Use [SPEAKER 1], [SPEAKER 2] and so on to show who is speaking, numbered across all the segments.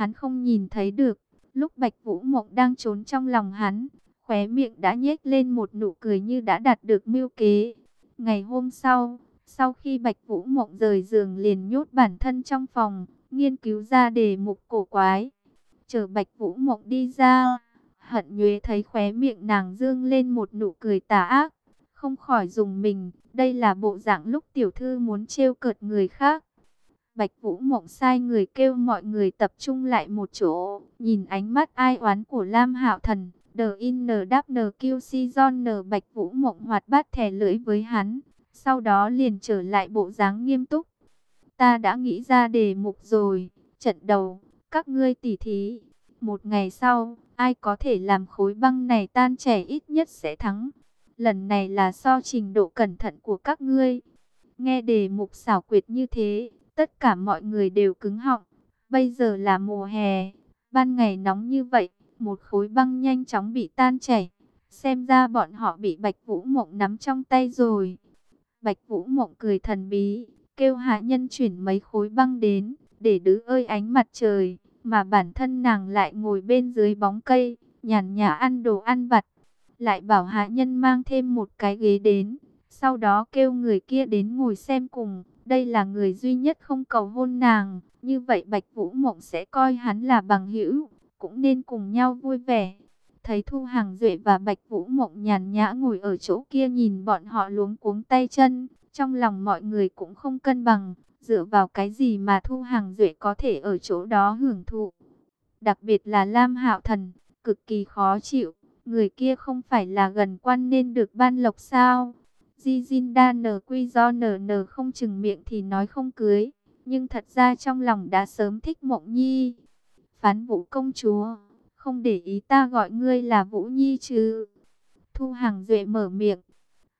[SPEAKER 1] hắn không nhìn thấy được. Lúc Bạch Vũ Mộng đang trốn trong lòng hắn, khóe miệng đã nhếch lên một nụ cười như đã đạt được mưu kế. Ngày hôm sau, sau khi Bạch Vũ Mộng rời giường liền nhốt bản thân trong phòng, nghiên cứu ra đề mục cổ quái. Chờ Bạch Vũ Mộng đi ra, hận nhuế thấy khóe miệng nàng dương lên một nụ cười tà ác, không khỏi dùng mình, đây là bộ dạng lúc tiểu thư muốn trêu cợt người khác. Bạch Vũ Mộng sai người kêu mọi người tập trung lại một chỗ, nhìn ánh mắt ai oán của Lam Hạo Thần, n n n kêu si don n Bạch Vũ Mộng hoạt bát thẻ lưỡi với hắn, sau đó liền trở lại bộ dáng nghiêm túc. Ta đã nghĩ ra đề mục rồi, trận đầu, các ngươi tỉ thí. Một ngày sau, ai có thể làm khối băng này tan chảy ít nhất sẽ thắng. Lần này là so trình độ cẩn thận của các ngươi. Nghe đề mục xảo quyệt như thế, tất cả mọi người đều cứng họng. Bây giờ là mùa hè, ban ngày nóng như vậy, một khối băng nhanh chóng bị tan chảy. Xem ra bọn họ bị Bạch Vũ Mộng nắm trong tay rồi. Bạch Vũ Mộng cười thần bí, kêu hạ nhân chuyển mấy khối băng đến, để đứ ơi ánh mặt trời, mà bản thân nàng lại ngồi bên dưới bóng cây, nhàn nhã ăn đồ ăn vặt. Lại bảo hạ nhân mang thêm một cái ghế đến, sau đó kêu người kia đến ngồi xem cùng. Đây là người duy nhất không cầu hôn nàng, như vậy Bạch Vũ Mộng sẽ coi hắn là bằng hữu, cũng nên cùng nhau vui vẻ. Thấy Thu Hàng Duệ và Bạch Vũ Mộng nhàn nhã ngồi ở chỗ kia nhìn bọn họ luống cuống tay chân, trong lòng mọi người cũng không cân bằng, dựa vào cái gì mà Thu Hàng Duệ có thể ở chỗ đó hưởng thụ. Đặc biệt là Lam Hạo Thần, cực kỳ khó chịu, người kia không phải là gần quan nên được ban lộc sao? Di Jin đa nở quy do nở nở không chừng miệng thì nói không cưới, nhưng thật ra trong lòng đã sớm thích Mộng Nhi. Phán Vũ công chúa, không để ý ta gọi ngươi là Vũ Nhi chứ? Thu Hàng Duệ mở miệng.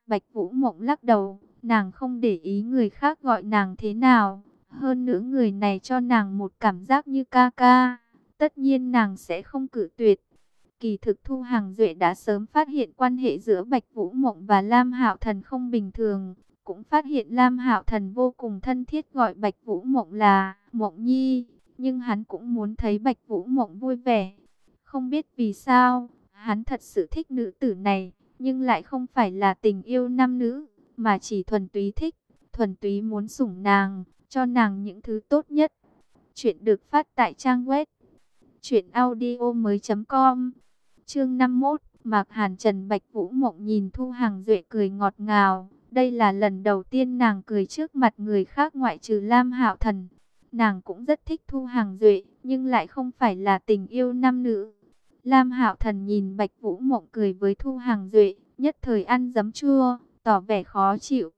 [SPEAKER 1] Bạch Vũ Mộng lắc đầu, nàng không để ý người khác gọi nàng thế nào. Hơn nữa người này cho nàng một cảm giác như ca ca. Tất nhiên nàng sẽ không cử tuyệt. Kỳ thực Thu Hàng Duệ đã sớm phát hiện quan hệ giữa Bạch Vũ Mộng và Lam Hạo Thần không bình thường. Cũng phát hiện Lam Hạo Thần vô cùng thân thiết gọi Bạch Vũ Mộng là Mộng Nhi. Nhưng hắn cũng muốn thấy Bạch Vũ Mộng vui vẻ. Không biết vì sao, hắn thật sự thích nữ tử này, nhưng lại không phải là tình yêu nam nữ, mà chỉ thuần túy thích, thuần túy muốn sủng nàng, cho nàng những thứ tốt nhất. Chuyện được phát tại trang web Chuyện audio mới com Chương 51 Mạc Hàn Trần Bạch Vũ Mộng nhìn Thu Hàng Duệ cười ngọt ngào. Đây là lần đầu tiên nàng cười trước mặt người khác ngoại trừ Lam Hạo Thần. Nàng cũng rất thích Thu Hàng Duệ Nhưng lại không phải là tình yêu nam nữ. Lam Hạo Thần nhìn Bạch Vũ Mộng cười với Thu Hàng Duệ Nhất thời ăn giấm chua Tỏ vẻ khó chịu.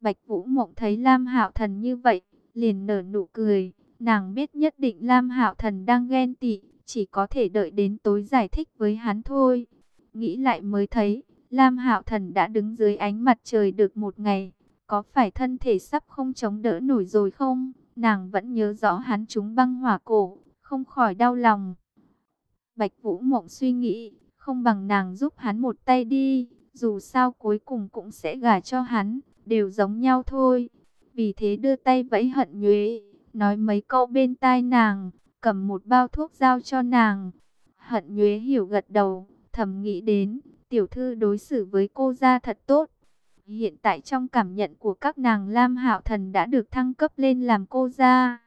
[SPEAKER 1] Bạch Vũ Mộng thấy Lam Hạo Thần như vậy Liền nở nụ cười. Nàng biết nhất định Lam Hạo Thần đang ghen tị, chỉ có thể đợi đến tối giải thích với hắn thôi. Nghĩ lại mới thấy, Lam Hạo Thần đã đứng dưới ánh mặt trời được một ngày, có phải thân thể sắp không chống đỡ nổi rồi không? Nàng vẫn nhớ rõ hắn trúng băng hỏa cổ, không khỏi đau lòng. Bạch Vũ Mộng suy nghĩ, không bằng nàng giúp hắn một tay đi, dù sao cuối cùng cũng sẽ gả cho hắn, đều giống nhau thôi. Vì thế đưa tay vẫy hận nhuế nói mấy câu bên tai nàng, cầm một bao thuốc giao cho nàng. Hận nhuế hiểu gật đầu, thầm nghĩ đến, tiểu thư đối xử với cô ra thật tốt. Hiện tại trong cảm nhận của các nàng Lam Hạo Thần đã được thăng cấp lên làm cô ra.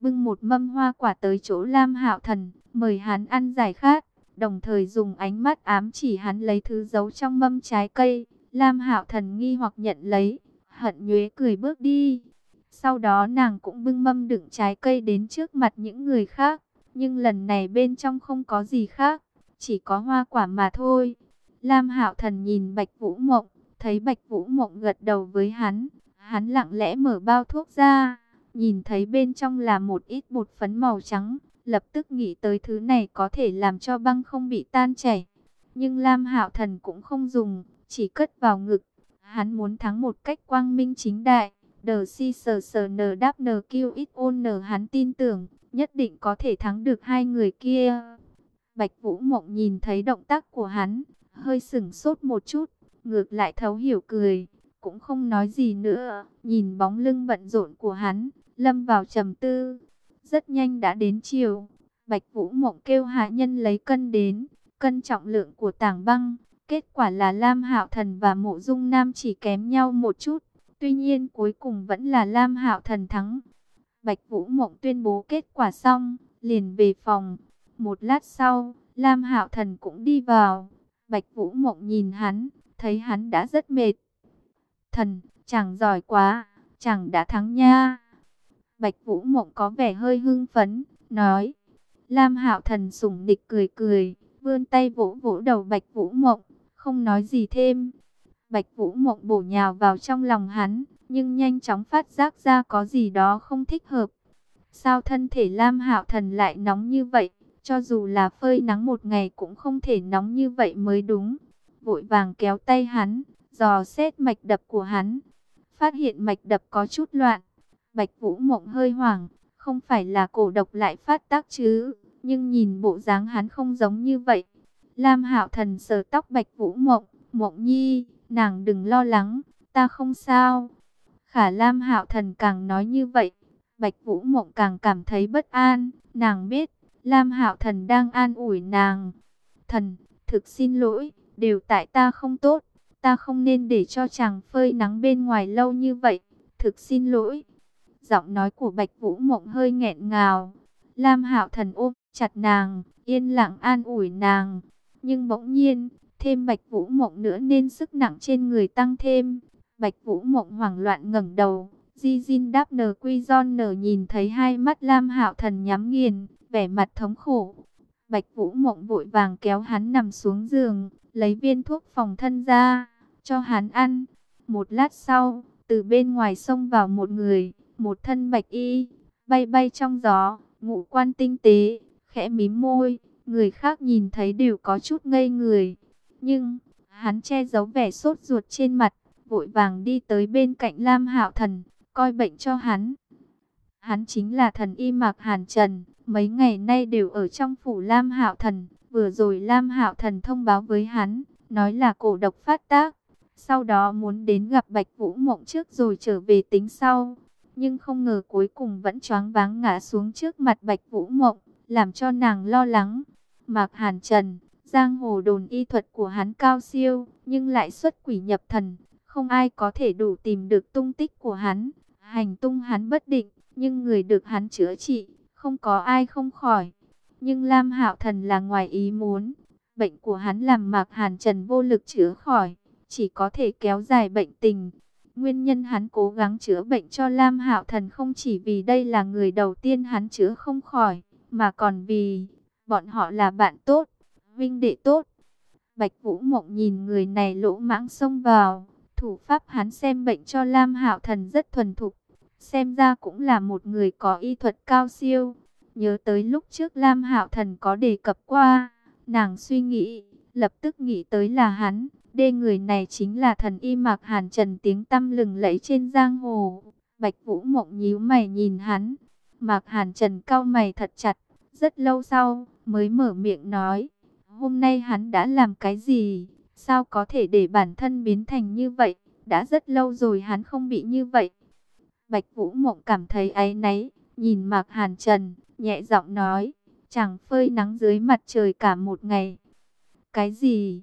[SPEAKER 1] Bưng một mâm hoa quả tới chỗ Lam Hạo Thần, mời hắn ăn giải khát, đồng thời dùng ánh mắt ám chỉ hắn lấy thứ giấu trong mâm trái cây. Lam Hạo Thần nghi hoặc nhận lấy, hận nhuế cười bước đi. Sau đó nàng cũng bưng mâm đựng trái cây đến trước mặt những người khác. Nhưng lần này bên trong không có gì khác, chỉ có hoa quả mà thôi. Lam Hạo Thần nhìn Bạch Vũ Mộng, thấy Bạch Vũ Mộng gật đầu với hắn. Hắn lặng lẽ mở bao thuốc ra, nhìn thấy bên trong là một ít bột phấn màu trắng. Lập tức nghĩ tới thứ này có thể làm cho băng không bị tan chảy. Nhưng Lam Hạo Thần cũng không dùng, chỉ cất vào ngực. Hắn muốn thắng một cách quang minh chính đại. The N hắn tin tưởng, nhất định có thể thắng được hai người kia. Bạch Vũ Mộng nhìn thấy động tác của hắn, hơi sửng sốt một chút, ngược lại thấu hiểu cười, cũng không nói gì nữa, nhìn bóng lưng bận rộn của hắn, lâm vào trầm tư. Rất nhanh đã đến chiều, Bạch Vũ Mộng kêu hạ nhân lấy cân đến, cân trọng lượng của tảng băng. Kết quả là Lam Hạo Thần và Mộ Dung Nam chỉ kém nhau một chút. Tuy nhiên cuối cùng vẫn là Lam Hạo Thần thắng. Bạch Vũ Mộng tuyên bố kết quả xong, liền về phòng. Một lát sau, Lam Hạo Thần cũng đi vào. Bạch Vũ Mộng nhìn hắn, thấy hắn đã rất mệt. Thần, chẳng giỏi quá, chẳng đã thắng nha. Bạch Vũ Mộng có vẻ hơi hưng phấn, nói. Lam Hạo Thần sủng nịch cười cười, vươn tay vỗ vỗ đầu Bạch Vũ Mộng, không nói gì thêm. Bạch Vũ Mộng bổ nhào vào trong lòng hắn, nhưng nhanh chóng phát giác ra có gì đó không thích hợp. Sao thân thể Lam Hạo Thần lại nóng như vậy? Cho dù là phơi nắng một ngày cũng không thể nóng như vậy mới đúng. Vội vàng kéo tay hắn, dò xét mạch đập của hắn. Phát hiện mạch đập có chút loạn. Bạch Vũ Mộng hơi hoảng, không phải là cổ độc lại phát tác chứ. Nhưng nhìn bộ dáng hắn không giống như vậy. Lam Hạo Thần sờ tóc Bạch Vũ Mộng, "Mộng Nhi, nàng đừng lo lắng, ta không sao." Khả Lam Hạo Thần càng nói như vậy, Bạch Vũ Mộng càng cảm thấy bất an, nàng biết Lam Hạo Thần đang an ủi nàng. "Thần, thực xin lỗi, đều tại ta không tốt, ta không nên để cho chàng phơi nắng bên ngoài lâu như vậy, thực xin lỗi." Giọng nói của Bạch Vũ Mộng hơi nghẹn ngào. Lam Hạo Thần ôm chặt nàng, yên lặng an ủi nàng. Nhưng bỗng nhiên, thêm Bạch Vũ Mộng nữa nên sức nặng trên người tăng thêm. Bạch Vũ Mộng hoảng loạn ngẩng đầu, Di Jin đáp nờ quy giòn nở nhìn thấy hai mắt Lam Hạo Thần nhắm nghiền, vẻ mặt thống khổ. Bạch Vũ Mộng vội vàng kéo hắn nằm xuống giường, lấy viên thuốc phòng thân ra, cho hắn ăn. Một lát sau, từ bên ngoài xông vào một người, một thân bạch y, bay bay trong gió, ngũ quan tinh tế, khẽ mím môi, người khác nhìn thấy đều có chút ngây người. Nhưng, hắn che giấu vẻ sốt ruột trên mặt, vội vàng đi tới bên cạnh Lam Hạo Thần, coi bệnh cho hắn. Hắn chính là thần y Mạc Hàn Trần, mấy ngày nay đều ở trong phủ Lam Hạo Thần, vừa rồi Lam Hạo Thần thông báo với hắn, nói là cổ độc phát tác, sau đó muốn đến gặp Bạch Vũ Mộng trước rồi trở về tính sau. Nhưng không ngờ cuối cùng vẫn choáng váng ngã xuống trước mặt Bạch Vũ Mộng, làm cho nàng lo lắng. Mạc Hàn Trần, giang hồ đồn y thuật của hắn cao siêu, nhưng lại xuất quỷ nhập thần, không ai có thể đủ tìm được tung tích của hắn. Hành tung hắn bất định, nhưng người được hắn chữa trị, không có ai không khỏi. Nhưng Lam Hạo Thần là ngoài ý muốn, bệnh của hắn làm Mạc Hàn Trần vô lực chữa khỏi, chỉ có thể kéo dài bệnh tình. Nguyên nhân hắn cố gắng chữa bệnh cho Lam Hạo Thần không chỉ vì đây là người đầu tiên hắn chữa không khỏi, mà còn vì bọn họ là bạn tốt, vinh đệ tốt. Bạch Vũ Mộng nhìn người này lỗ mãng xông vào, thủ pháp hắn xem bệnh cho Lam Hạo Thần rất thuần thục, xem ra cũng là một người có y thuật cao siêu. Nhớ tới lúc trước Lam Hạo Thần có đề cập qua, nàng suy nghĩ, lập tức nghĩ tới là hắn. Đê người này chính là thần y Mạc Hàn Trần tiếng tâm lừng lẫy trên giang hồ. Bạch Vũ Mộng nhíu mày nhìn hắn. Mạc Hàn Trần cau mày thật chặt. Rất lâu sau mới mở miệng nói. Hôm nay hắn đã làm cái gì? Sao có thể để bản thân biến thành như vậy? Đã rất lâu rồi hắn không bị như vậy. Bạch Vũ Mộng cảm thấy áy náy. Nhìn Mạc Hàn Trần, nhẹ giọng nói. Chẳng phơi nắng dưới mặt trời cả một ngày. Cái gì?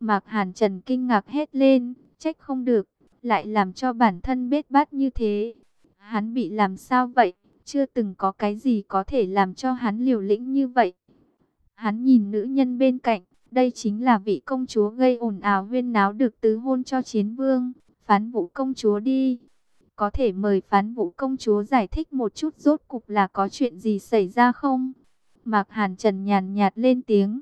[SPEAKER 1] Mạc Hàn Trần kinh ngạc hét lên, trách không được, lại làm cho bản thân bết bát như thế. Hắn bị làm sao vậy? Chưa từng có cái gì có thể làm cho hắn liều lĩnh như vậy. Hắn nhìn nữ nhân bên cạnh, đây chính là vị công chúa gây ồn ào huyên náo được tứ hôn cho chiến vương. Phán vũ công chúa đi. Có thể mời phán vũ công chúa giải thích một chút rốt cục là có chuyện gì xảy ra không? Mạc Hàn Trần nhàn nhạt lên tiếng.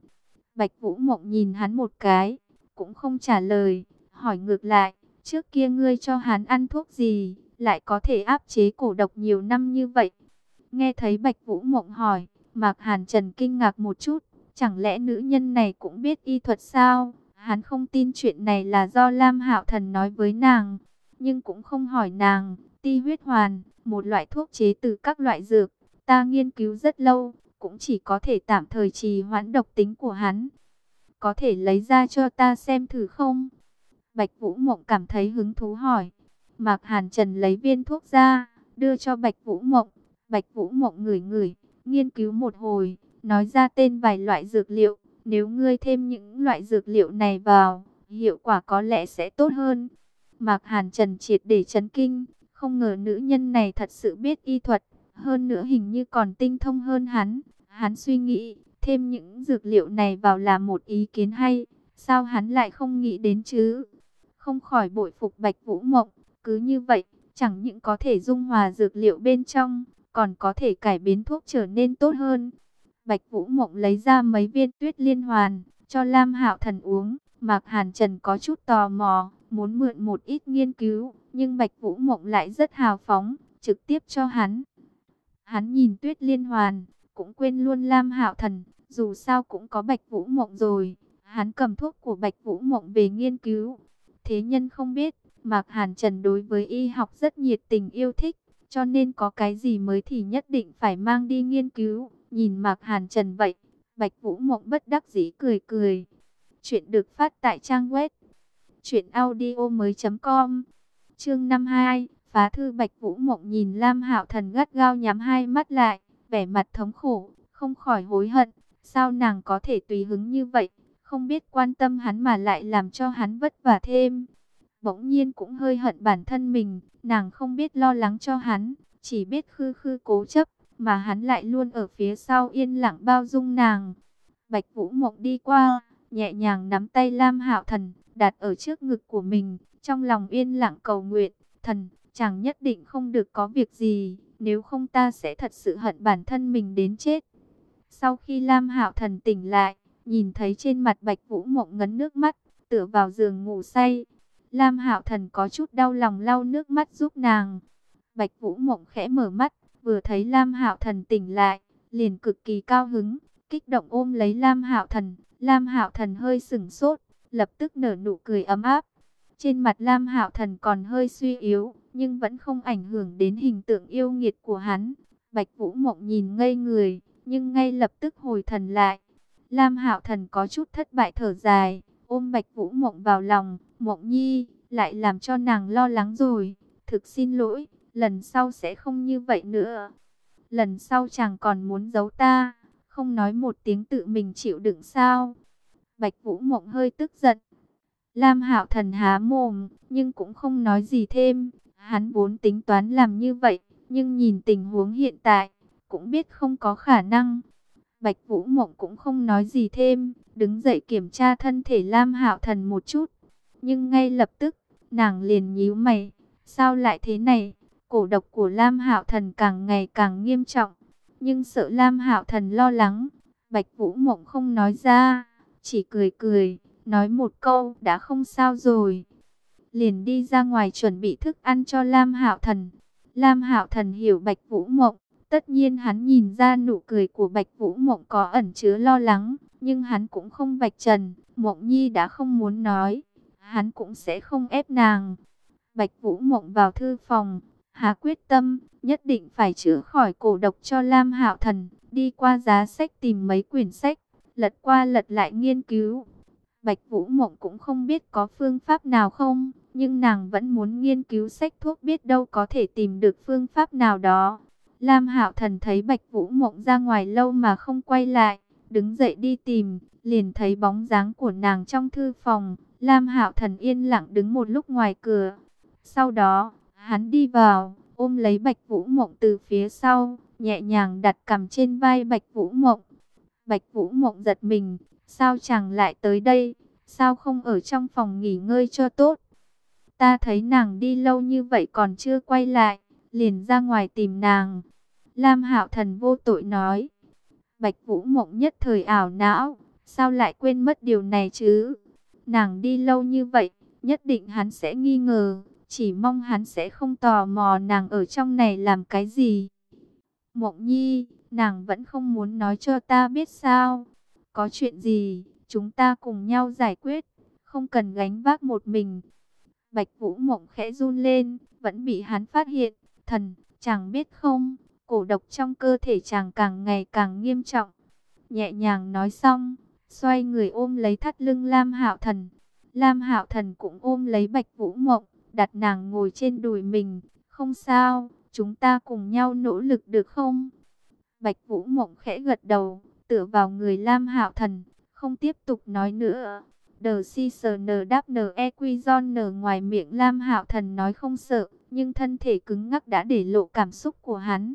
[SPEAKER 1] Bạch Vũ Mộng nhìn hắn một cái, cũng không trả lời, hỏi ngược lại, trước kia ngươi cho hắn ăn thuốc gì, lại có thể áp chế cổ độc nhiều năm như vậy. Nghe thấy Bạch Vũ Mộng hỏi, Mạc Hàn Trần kinh ngạc một chút, chẳng lẽ nữ nhân này cũng biết y thuật sao? Hắn không tin chuyện này là do Lam Hạo Thần nói với nàng, nhưng cũng không hỏi nàng, ti huyết hoàn, một loại thuốc chế từ các loại dược, ta nghiên cứu rất lâu, cũng chỉ có thể tạm thời trì hoãn độc tính của hắn có thể lấy ra cho ta xem thử không? Bạch Vũ Mộng cảm thấy hứng thú hỏi. Mạc Hàn Trần lấy viên thuốc ra, đưa cho Bạch Vũ Mộng. Bạch Vũ Mộng ngửi ngửi, nghiên cứu một hồi, nói ra tên vài loại dược liệu. Nếu ngươi thêm những loại dược liệu này vào, hiệu quả có lẽ sẽ tốt hơn. Mạc Hàn Trần triệt để chấn kinh, không ngờ nữ nhân này thật sự biết y thuật, hơn nữa hình như còn tinh thông hơn hắn. Hắn suy nghĩ, thêm những dược liệu này vào là một ý kiến hay, sao hắn lại không nghĩ đến chứ? Không khỏi bội phục Bạch Vũ Mộng, cứ như vậy, chẳng những có thể dung hòa dược liệu bên trong, còn có thể cải biến thuốc trở nên tốt hơn. Bạch Vũ Mộng lấy ra mấy viên tuyết liên hoàn, cho Lam Hạo Thần uống. Mạc Hàn Trần có chút tò mò, muốn mượn một ít nghiên cứu, nhưng Bạch Vũ Mộng lại rất hào phóng, trực tiếp cho hắn. Hắn nhìn tuyết liên hoàn, cũng quên luôn Lam Hạo Thần, dù sao cũng có Bạch Vũ Mộng rồi. Hắn cầm thuốc của Bạch Vũ Mộng về nghiên cứu. Thế nhân không biết, Mạc Hàn Trần đối với y học rất nhiệt tình yêu thích, cho nên có cái gì mới thì nhất định phải mang đi nghiên cứu. Nhìn Mạc Hàn Trần vậy, Bạch Vũ Mộng bất đắc dĩ cười cười. Chuyện được phát tại trang web truyệnaudiomoi.com. Chương 52, Phá thư Bạch Vũ Mộng nhìn Lam Hạo Thần gắt gao nhắm hai mắt lại, vẻ mặt thống khổ, không khỏi hối hận, sao nàng có thể tùy hứng như vậy, không biết quan tâm hắn mà lại làm cho hắn vất vả thêm. Bỗng nhiên cũng hơi hận bản thân mình, nàng không biết lo lắng cho hắn, chỉ biết khư khư cố chấp, mà hắn lại luôn ở phía sau yên lặng bao dung nàng. Bạch Vũ Mộng đi qua, nhẹ nhàng nắm tay Lam Hạo Thần, đặt ở trước ngực của mình, trong lòng yên lặng cầu nguyện, thần, chàng nhất định không được có việc gì, nếu không ta sẽ thật sự hận bản thân mình đến chết. Sau khi Lam Hạo Thần tỉnh lại, nhìn thấy trên mặt Bạch Vũ Mộng ngấn nước mắt, tựa vào giường ngủ say. Lam Hạo Thần có chút đau lòng lau nước mắt giúp nàng. Bạch Vũ Mộng khẽ mở mắt, vừa thấy Lam Hạo Thần tỉnh lại, liền cực kỳ cao hứng, kích động ôm lấy Lam Hạo Thần. Lam Hạo Thần hơi sững sốt, lập tức nở nụ cười ấm áp. Trên mặt Lam Hạo Thần còn hơi suy yếu, nhưng vẫn không ảnh hưởng đến hình tượng yêu nghiệt của hắn. Bạch Vũ Mộng nhìn ngây người, nhưng ngay lập tức hồi thần lại. Lam Hạo Thần có chút thất bại thở dài, ôm Bạch Vũ Mộng vào lòng, "Mộng Nhi, lại làm cho nàng lo lắng rồi, thực xin lỗi, lần sau sẽ không như vậy nữa. Lần sau chàng còn muốn giấu ta, không nói một tiếng tự mình chịu đựng sao?" Bạch Vũ Mộng hơi tức giận. Lam Hạo Thần há mồm, nhưng cũng không nói gì thêm, hắn vốn tính toán làm như vậy, nhưng nhìn tình huống hiện tại, cũng biết không có khả năng. Bạch Vũ Mộng cũng không nói gì thêm, đứng dậy kiểm tra thân thể Lam Hạo Thần một chút. Nhưng ngay lập tức, nàng liền nhíu mày, sao lại thế này? Cổ độc của Lam Hạo Thần càng ngày càng nghiêm trọng, nhưng sợ Lam Hạo Thần lo lắng, Bạch Vũ Mộng không nói ra, chỉ cười cười, nói một câu đã không sao rồi. Liền đi ra ngoài chuẩn bị thức ăn cho Lam Hạo Thần. Lam Hạo Thần hiểu Bạch Vũ Mộng, Tất nhiên hắn nhìn ra nụ cười của Bạch Vũ Mộng có ẩn chứa lo lắng, nhưng hắn cũng không vạch trần, Mộng Nhi đã không muốn nói, hắn cũng sẽ không ép nàng. Bạch Vũ Mộng vào thư phòng, hà quyết tâm, nhất định phải chữa khỏi cổ độc cho Lam Hạo Thần, đi qua giá sách tìm mấy quyển sách, lật qua lật lại nghiên cứu. Bạch Vũ Mộng cũng không biết có phương pháp nào không, nhưng nàng vẫn muốn nghiên cứu sách thuốc biết đâu có thể tìm được phương pháp nào đó. Lam Hạo Thần thấy Bạch Vũ Mộng ra ngoài lâu mà không quay lại, đứng dậy đi tìm, liền thấy bóng dáng của nàng trong thư phòng. Lam Hạo Thần yên lặng đứng một lúc ngoài cửa. Sau đó, hắn đi vào, ôm lấy Bạch Vũ Mộng từ phía sau, nhẹ nhàng đặt cằm trên vai Bạch Vũ Mộng. Bạch Vũ Mộng giật mình, sao chàng lại tới đây, sao không ở trong phòng nghỉ ngơi cho tốt. Ta thấy nàng đi lâu như vậy còn chưa quay lại liền ra ngoài tìm nàng. Lam Hạo Thần vô tội nói. Bạch Vũ Mộng nhất thời ảo não, sao lại quên mất điều này chứ? Nàng đi lâu như vậy, nhất định hắn sẽ nghi ngờ, chỉ mong hắn sẽ không tò mò nàng ở trong này làm cái gì. Mộng Nhi, nàng vẫn không muốn nói cho ta biết sao? Có chuyện gì, chúng ta cùng nhau giải quyết, không cần gánh vác một mình. Bạch Vũ Mộng khẽ run lên, vẫn bị hắn phát hiện, thần, chàng biết không, cổ độc trong cơ thể chàng càng ngày càng nghiêm trọng. Nhẹ nhàng nói xong, xoay người ôm lấy thắt lưng Lam Hạo Thần. Lam Hạo Thần cũng ôm lấy Bạch Vũ Mộng, đặt nàng ngồi trên đùi mình. Không sao, chúng ta cùng nhau nỗ lực được không? Bạch Vũ Mộng khẽ gật đầu, tựa vào người Lam Hạo Thần, không tiếp tục nói nữa. Đờ si sờ nờ đáp nờ e quy giòn nờ ngoài miệng Lam Hạo Thần nói không sợ, nhưng thân thể cứng ngắc đã để lộ cảm xúc của hắn.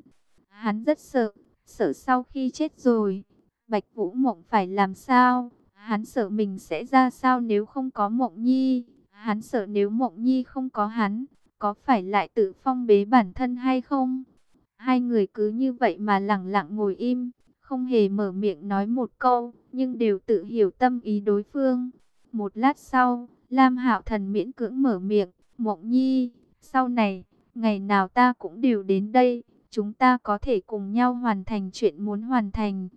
[SPEAKER 1] Hắn rất sợ, sợ sau khi chết rồi, Bạch Vũ Mộng phải làm sao? Hắn sợ mình sẽ ra sao nếu không có Mộng Nhi? Hắn sợ nếu Mộng Nhi không có hắn, có phải lại tự phong bế bản thân hay không? Hai người cứ như vậy mà lặng lặng ngồi im, không hề mở miệng nói một câu, nhưng đều tự hiểu tâm ý đối phương. Một lát sau, Lam Hạo Thần miễn cưỡng mở miệng, "Mộng Nhi, sau này, ngày nào ta cũng đều đến đây, chúng ta có thể cùng nhau hoàn thành chuyện muốn hoàn thành."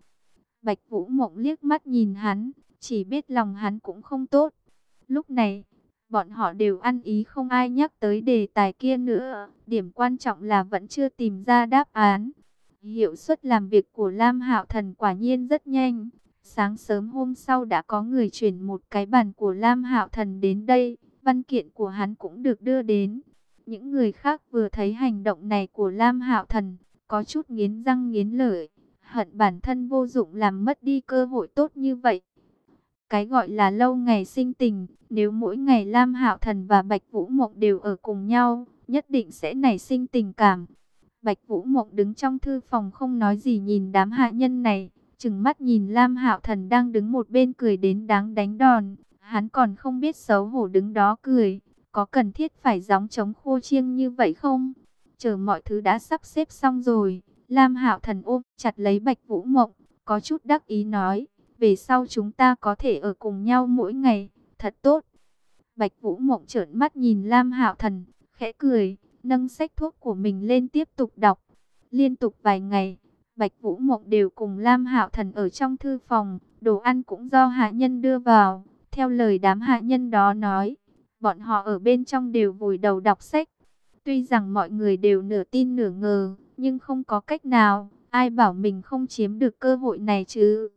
[SPEAKER 1] Bạch Vũ Mộng liếc mắt nhìn hắn, chỉ biết lòng hắn cũng không tốt. Lúc này, bọn họ đều ăn ý không ai nhắc tới đề tài kia nữa. Điểm quan trọng là vẫn chưa tìm ra đáp án. Hiệu suất làm việc của Lam Hạo Thần quả nhiên rất nhanh. Sáng sớm hôm sau đã có người chuyển một cái bàn của Lam Hạo Thần đến đây. Văn kiện của hắn cũng được đưa đến. Những người khác vừa thấy hành động này của Lam Hạo Thần, có chút nghiến răng nghiến lợi, hận bản thân vô dụng làm mất đi cơ hội tốt như vậy. Cái gọi là lâu ngày sinh tình, nếu mỗi ngày Lam Hạo Thần và Bạch Vũ Mộng đều ở cùng nhau, nhất định sẽ nảy sinh tình cảm. Bạch Vũ Mộng đứng trong thư phòng không nói gì nhìn đám hạ nhân này, chừng mắt nhìn Lam Hạo Thần đang đứng một bên cười đến đáng đánh đòn, hắn còn không biết xấu hổ đứng đó cười, có cần thiết phải gióng chống khô chiêng như vậy không? Chờ mọi thứ đã sắp xếp xong rồi, Lam Hạo Thần ôm chặt lấy Bạch Vũ Mộng, có chút đắc ý nói: về sau chúng ta có thể ở cùng nhau mỗi ngày, thật tốt. Bạch Vũ Mộng trợn mắt nhìn Lam Hạo Thần, khẽ cười, nâng sách thuốc của mình lên tiếp tục đọc. Liên tục vài ngày, Bạch Vũ Mộng đều cùng Lam Hạo Thần ở trong thư phòng, đồ ăn cũng do hạ nhân đưa vào. Theo lời đám hạ nhân đó nói, bọn họ ở bên trong đều vùi đầu đọc sách. Tuy rằng mọi người đều nửa tin nửa ngờ, nhưng không có cách nào, ai bảo mình không chiếm được cơ hội này chứ.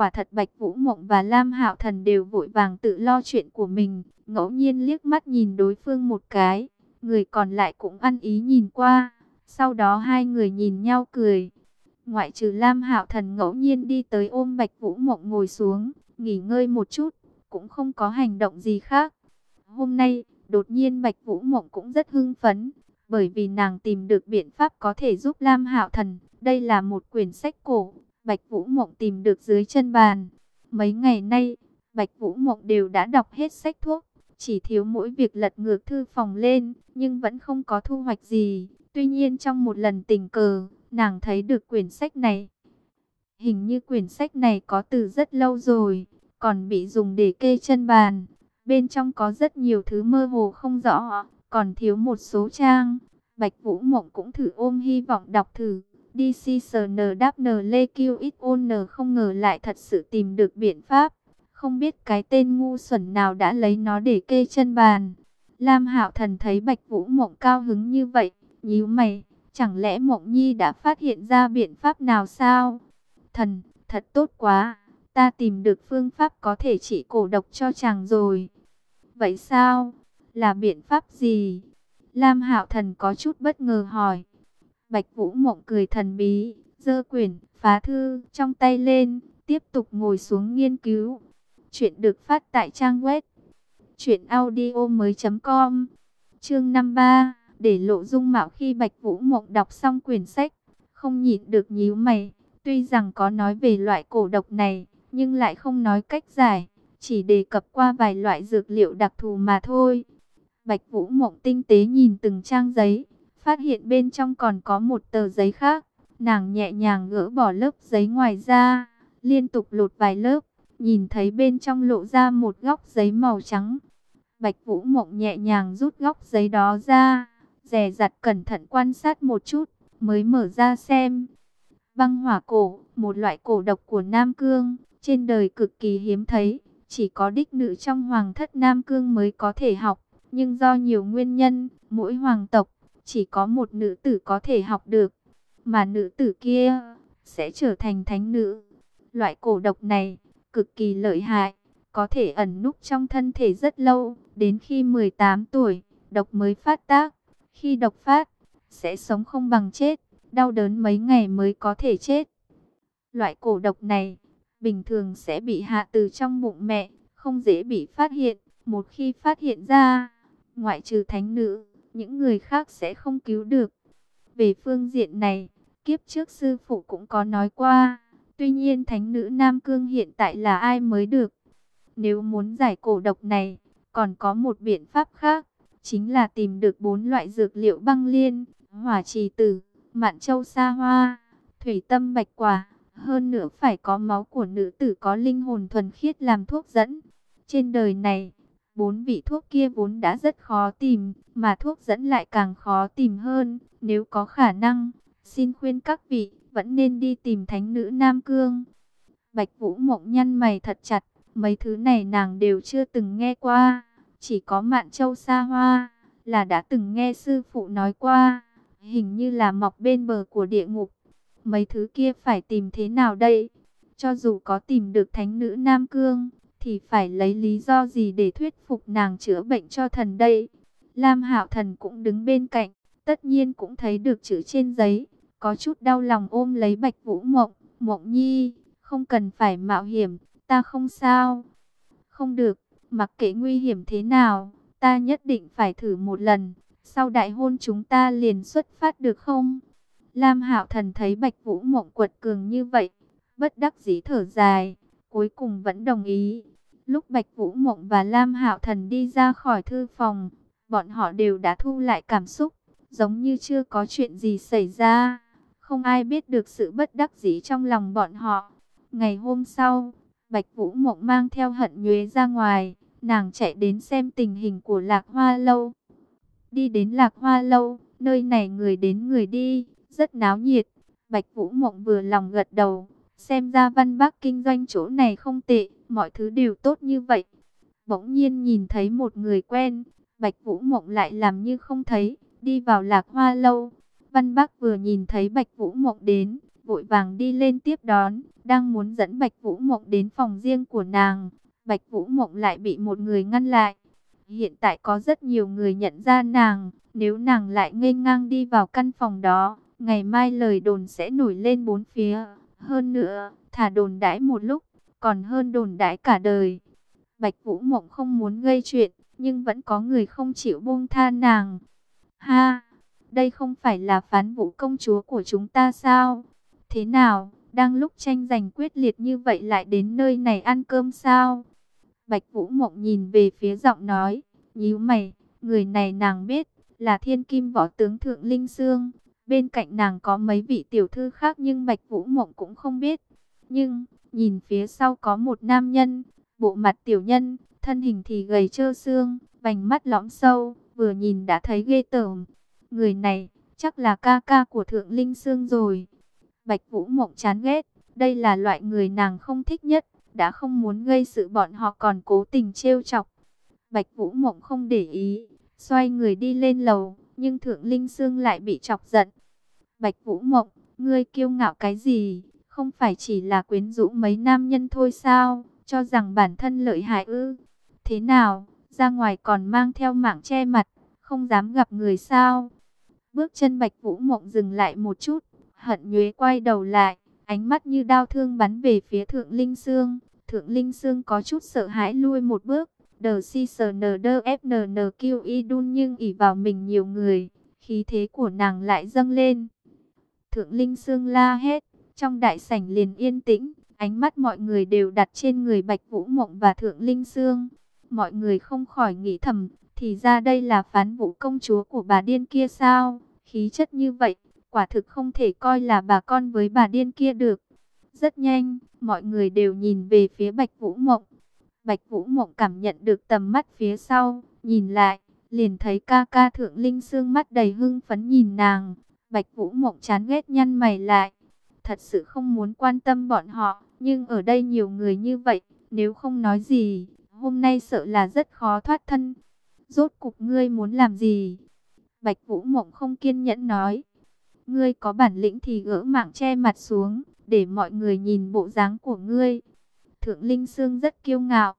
[SPEAKER 1] Quả thật Bạch Vũ Mộng và Lam Hạo Thần đều vội vàng tự lo chuyện của mình, ngẫu nhiên liếc mắt nhìn đối phương một cái, người còn lại cũng ăn ý nhìn qua. Sau đó hai người nhìn nhau cười. Ngoại trừ Lam Hạo Thần ngẫu nhiên đi tới ôm Bạch Vũ Mộng ngồi xuống, nghỉ ngơi một chút, cũng không có hành động gì khác. Hôm nay, đột nhiên Bạch Vũ Mộng cũng rất hưng phấn, bởi vì nàng tìm được biện pháp có thể giúp Lam Hạo Thần. Đây là một quyển sách cổ, Bạch Vũ Mộng tìm được dưới chân bàn. Mấy ngày nay, Bạch Vũ Mộng đều đã đọc hết sách thuốc, chỉ thiếu mỗi việc lật ngược thư phòng lên, nhưng vẫn không có thu hoạch gì. Tuy nhiên trong một lần tình cờ, nàng thấy được quyển sách này. Hình như quyển sách này có từ rất lâu rồi, còn bị dùng để kê chân bàn. Bên trong có rất nhiều thứ mơ hồ không rõ, còn thiếu một số trang. Bạch Vũ Mộng cũng thử ôm hy vọng đọc thử. DCSN đáp N Lê không ngờ lại thật sự tìm được biện pháp. Không biết cái tên ngu xuẩn nào đã lấy nó để kê chân bàn. Lam Hạo Thần thấy Bạch Vũ Mộng cao hứng như vậy, nhíu mày, chẳng lẽ Mộng Nhi đã phát hiện ra biện pháp nào sao? Thần, thật tốt quá, ta tìm được phương pháp có thể trị cổ độc cho chàng rồi. Vậy sao? Là biện pháp gì? Lam Hạo Thần có chút bất ngờ hỏi. Bạch Vũ Mộng cười thần bí, dơ quyển, phá thư trong tay lên, tiếp tục ngồi xuống nghiên cứu. Chuyện được phát tại trang web truyệnaudiomoi.com. Chương 53, để lộ dung mạo khi Bạch Vũ Mộng đọc xong quyển sách, không nhịn được nhíu mày, tuy rằng có nói về loại cổ độc này, nhưng lại không nói cách giải, chỉ đề cập qua vài loại dược liệu đặc thù mà thôi. Bạch Vũ Mộng tinh tế nhìn từng trang giấy, phát hiện bên trong còn có một tờ giấy khác. Nàng nhẹ nhàng gỡ bỏ lớp giấy ngoài ra, liên tục lột vài lớp, nhìn thấy bên trong lộ ra một góc giấy màu trắng. Bạch Vũ Mộng nhẹ nhàng rút góc giấy đó ra, dè dặt cẩn thận quan sát một chút, mới mở ra xem. Băng hỏa cổ, một loại cổ độc của Nam Cương, trên đời cực kỳ hiếm thấy, chỉ có đích nữ trong hoàng thất Nam Cương mới có thể học, nhưng do nhiều nguyên nhân, mỗi hoàng tộc chỉ có một nữ tử có thể học được, mà nữ tử kia sẽ trở thành thánh nữ. Loại cổ độc này cực kỳ lợi hại, có thể ẩn núp trong thân thể rất lâu, đến khi 18 tuổi, độc mới phát tác. Khi độc phát, sẽ sống không bằng chết, đau đớn mấy ngày mới có thể chết. Loại cổ độc này bình thường sẽ bị hạ từ trong bụng mẹ, không dễ bị phát hiện. Một khi phát hiện ra, ngoại trừ thánh nữ, những người khác sẽ không cứu được. Về phương diện này, kiếp trước sư phụ cũng có nói qua, tuy nhiên thánh nữ Nam Cương hiện tại là ai mới được. Nếu muốn giải cổ độc này, còn có một biện pháp khác, chính là tìm được bốn loại dược liệu băng liên, hỏa trì tử, mạn châu sa hoa, thủy tâm bạch quả. Hơn nữa phải có máu của nữ tử có linh hồn thuần khiết làm thuốc dẫn. Trên đời này, bốn vị thuốc kia vốn đã rất khó tìm, mà thuốc dẫn lại càng khó tìm hơn. Nếu có khả năng, xin khuyên các vị, vẫn nên đi tìm thánh nữ Nam Cương. Bạch Vũ Mộng nhăn mày thật chặt, mấy thứ này nàng đều chưa từng nghe qua. Chỉ có Mạn Châu Sa Hoa, là đã từng nghe sư phụ nói qua, hình như là mọc bên bờ của địa ngục. Mấy thứ kia phải tìm thế nào đây? Cho dù có tìm được thánh nữ Nam Cương, thì phải lấy lý do gì để thuyết phục nàng chữa bệnh cho thần đây? Lam Hạo Thần cũng đứng bên cạnh, tất nhiên cũng thấy được chữ trên giấy, có chút đau lòng ôm lấy Bạch Vũ Mộng, "Mộng Nhi, không cần phải mạo hiểm, ta không sao." "Không được, mặc kệ nguy hiểm thế nào, ta nhất định phải thử một lần, sau đại hôn chúng ta liền xuất phát được không?" Lam Hạo Thần thấy Bạch Vũ Mộng quật cường như vậy, bất đắc dĩ thở dài, cuối cùng vẫn đồng ý. Lúc Bạch Vũ Mộng và Lam Hạo Thần đi ra khỏi thư phòng, bọn họ đều đã thu lại cảm xúc, giống như chưa có chuyện gì xảy ra. Không ai biết được sự bất đắc dĩ trong lòng bọn họ. Ngày hôm sau, Bạch Vũ Mộng mang theo hận nhuế ra ngoài, nàng chạy đến xem tình hình của Lạc Hoa Lâu. Đi đến Lạc Hoa Lâu, nơi này người đến người đi, rất náo nhiệt. Bạch Vũ Mộng vừa lòng gật đầu, xem ra văn bác kinh doanh chỗ này không tệ, mọi thứ đều tốt như vậy. Bỗng nhiên nhìn thấy một người quen, Bạch Vũ Mộng lại làm như không thấy, đi vào lạc hoa lâu. Văn Bắc vừa nhìn thấy Bạch Vũ Mộng đến, vội vàng đi lên tiếp đón, đang muốn dẫn Bạch Vũ Mộng đến phòng riêng của nàng. Bạch Vũ Mộng lại bị một người ngăn lại. Hiện tại có rất nhiều người nhận ra nàng, nếu nàng lại ngây ngang đi vào căn phòng đó, ngày mai lời đồn sẽ nổi lên bốn phía. Hơn nữa, thả đồn đãi một lúc, còn hơn đồn đãi cả đời. Bạch Vũ Mộng không muốn gây chuyện, nhưng vẫn có người không chịu buông tha nàng. Ha, đây không phải là phán vũ công chúa của chúng ta sao? Thế nào, đang lúc tranh giành quyết liệt như vậy lại đến nơi này ăn cơm sao? Bạch Vũ Mộng nhìn về phía giọng nói, nhíu mày, người này nàng biết, là thiên kim võ tướng Thượng Linh Sương. Bên cạnh nàng có mấy vị tiểu thư khác nhưng Bạch Vũ Mộng cũng không biết. Nhưng, nhìn phía sau có một nam nhân, bộ mặt tiểu nhân, thân hình thì gầy trơ xương, vành mắt lõm sâu, vừa nhìn đã thấy ghê tởm. Người này, chắc là ca ca của Thượng Linh Sương rồi. Bạch Vũ Mộng chán ghét, đây là loại người nàng không thích nhất, đã không muốn gây sự bọn họ còn cố tình trêu chọc. Bạch Vũ Mộng không để ý, xoay người đi lên lầu, nhưng Thượng Linh Sương lại bị chọc giận. Bạch Vũ Mộng, ngươi kiêu ngạo cái gì? Không phải chỉ là quyến rũ mấy nam nhân thôi sao? Cho rằng bản thân lợi hại ư? Thế nào? Ra ngoài còn mang theo mạng che mặt, không dám gặp người sao? Bước chân Bạch Vũ Mộng dừng lại một chút, hận nhuế quay đầu lại, ánh mắt như đao thương bắn về phía Thượng Linh Sương. Thượng Linh Sương có chút sợ hãi lui một bước, đờ si sờ nờ đơ ép nờ nờ kêu y đun nhưng ỉ vào mình nhiều người, khí thế của nàng lại dâng lên. Thượng Linh Sương la hết, trong đại sảnh liền yên tĩnh, ánh mắt mọi người đều đặt trên người Bạch Vũ Mộng và Thượng Linh Sương. Mọi người không khỏi nghĩ thầm, thì ra đây là phán vũ công chúa của bà điên kia sao? Khí chất như vậy, quả thực không thể coi là bà con với bà điên kia được. Rất nhanh, mọi người đều nhìn về phía Bạch Vũ Mộng. Bạch Vũ Mộng cảm nhận được tầm mắt phía sau, nhìn lại, liền thấy ca ca Thượng Linh Sương mắt đầy hưng phấn nhìn nàng, Bạch Vũ Mộng chán ghét nhăn mày lại. Thật sự không muốn quan tâm bọn họ, nhưng ở đây nhiều người như vậy, nếu không nói gì, hôm nay sợ là rất khó thoát thân. Rốt cục ngươi muốn làm gì? Bạch Vũ Mộng không kiên nhẫn nói. Ngươi có bản lĩnh thì gỡ mạng che mặt xuống, để mọi người nhìn bộ dáng của ngươi. Thượng Linh Sương rất kiêu ngạo.